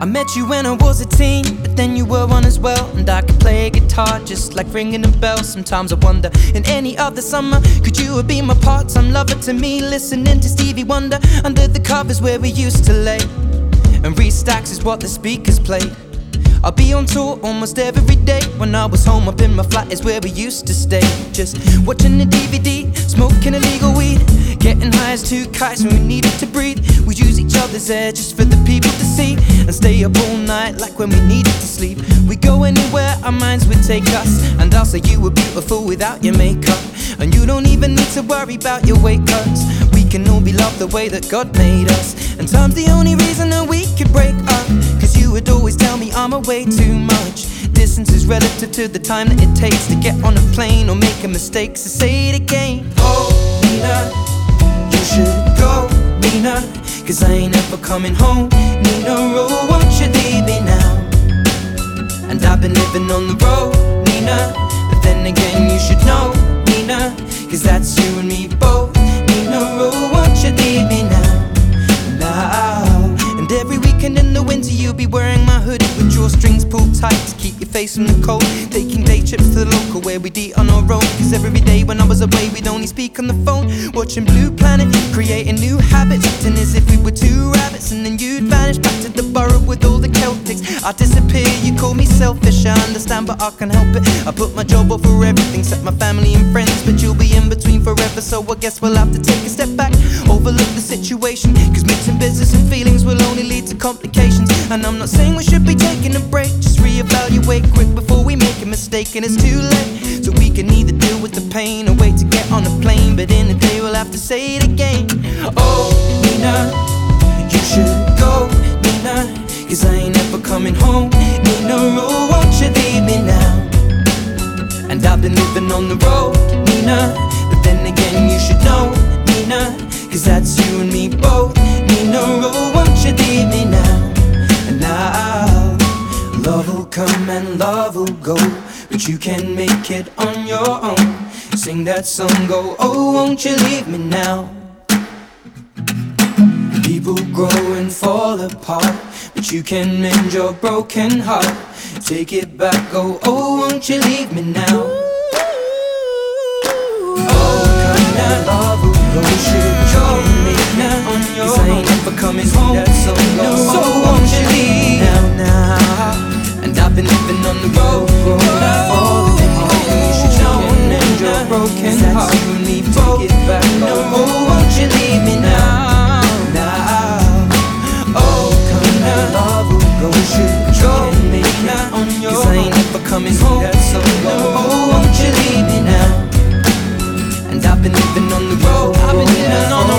I met you when I was a teen, but then you were one as well. And I could play guitar just like ringing a bell. Sometimes I wonder, in any other summer, could you have been my part time lover to me? Listening to Stevie Wonder under the covers where we used to lay. And restacks is what the speakers played. I'll be on tour almost every day. When I was home up in my flat is where we used to stay. Just watching the DVD, smoking illegal weed, getting high as two kites when we needed to breathe. We'd use each other's air just for the people to see, and stay up all night like when we needed to sleep. We go anywhere our minds would take us, and I'll say you were beautiful without your makeup, and you don't even need to worry about your weight cuts. We can all be loved the way that God made us, and time's the only reason that we could break up. Cause you would always tell me I'm away too much. Distance is relative to the time that it takes to get on a plane or make a mistake, so say it again. Cause I ain't ever coming home. Nina, oh, won't you leave me now? And I've been living on the road, Nina. But then again, you should know, Nina. Cause that's you and me both. Nina, oh, won't you leave me now? Now. And every weekend in the winter, you'll be wearing my hoodie pulled tight to keep your face from the cold. Taking day trips to the local where we'd eat on our own. Cause every day when I was away, we'd only speak on the phone. Watching Blue Planet, creating new habits. Acting as if we were two rabbits. And then you'd vanish back to the burrow with all the Celtics. I disappear, you call me selfish, I understand, but I can't help it. I put my job over everything, except my family and friends. But you'll be in between forever, so I guess we'll have to take a step back. Overlook the situation, cause mixing business and feelings will only lead to complications. And I'm not saying we should be taking a break, just reevaluate quick before we make a mistake. And it's too late, so we can either deal with the pain or wait to get on a plane. But in a day, we'll have to say it again. Oh, Nina, you should go, Nina. Cause I ain't ever coming home. Nina, oh, won't you leave me now? And I've been living on the road, Nina. But then again, you should know, Nina. Cause that's you and me both. Love will go. But you can make it on your own. Sing that song, go, oh, won't you leave me now? People grow and fall apart, but you can mend your broken heart. Take it back, go, oh, won't you leave me now? Been living on the road, road, all the way You should join mend your broken heart. You and me both, take back, no, oh, won't you leave me now? now. Oh, come now, love will go. You should join me now on your Cause I ain't ever coming home. That's so low. Oh, won't you leave me now? And I've been living on the road. I've been living on the road.